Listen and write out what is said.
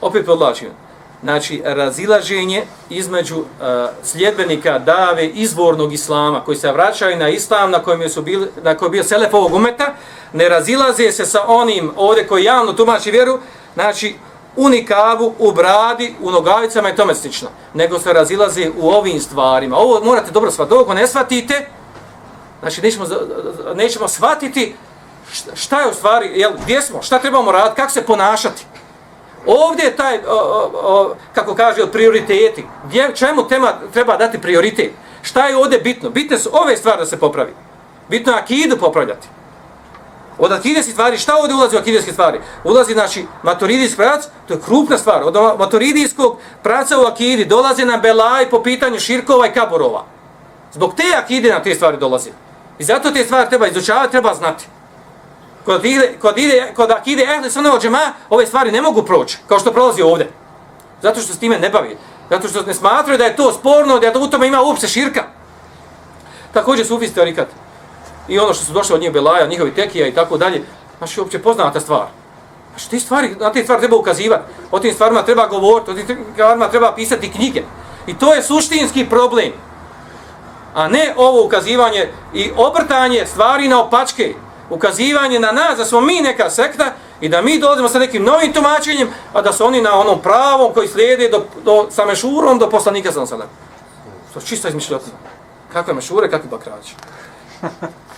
opet podlačim, znači razilaženje između uh, sljedbenika dave izvornog islama koji se vraćaju na islam na kojem su bili na kojem je bio selef ovog umeta ne razilaze se sa onim ovdje koji javno tumači vjeru znači u nikavu, u bradi, u nogavicama i tome slično, nego se razilaze u ovim stvarima. Ovo morate dobro shvatiti, ovo ne shvatite, znači nećemo, nećemo shvatiti šta je u stvari, jel, gdje smo, šta trebamo raditi, kako se ponašati. Ovdje je taj, o, o, o, kako kaže, prioriteti. Gdje, čemu tema treba dati prioritet? Šta je ovdje bitno? Bitne su ove stvari da se popravi. Bitno je akidu popravljati. Od akideske stvari, šta ovdje ulazi u akideske stvari? Ulazi, znači, maturidijski prac, to je krupna stvar. Od maturidijskog praca u akidi dolazi na belaj po pitanju širkova i kaborova. Zbog te akide na te stvari dolazi. I zato te stvari treba izučavati, treba znati. Kod ide, kod ide, kod akide ehli sunne od džema, ove stvari ne mogu proći, kao što prolazi ovdje. Zato što s time ne bavi. Zato što ne smatraju da je to sporno, da je to u tome ima uopće širka. Također sufisti teorikat. I ono što su došli od njih Belaja, njihovi tekija i tako dalje. Znači, uopće poznata stvar. Znači, te stvari, na te stvari treba ukazivati. O tim stvarima treba govoriti, o tim stvarima treba pisati knjige. I to je suštinski problem. A ne ovo ukazivanje i obrtanje stvari na opačke ukazivanje na nas da smo mi neka sekta i da mi dolazimo sa nekim novim tumačenjem, a da su oni na onom pravom koji slijede do, do, sa mešurom do poslanika sam sada. To je čista izmišljotina. Kako je mešure, kakvi bakraći.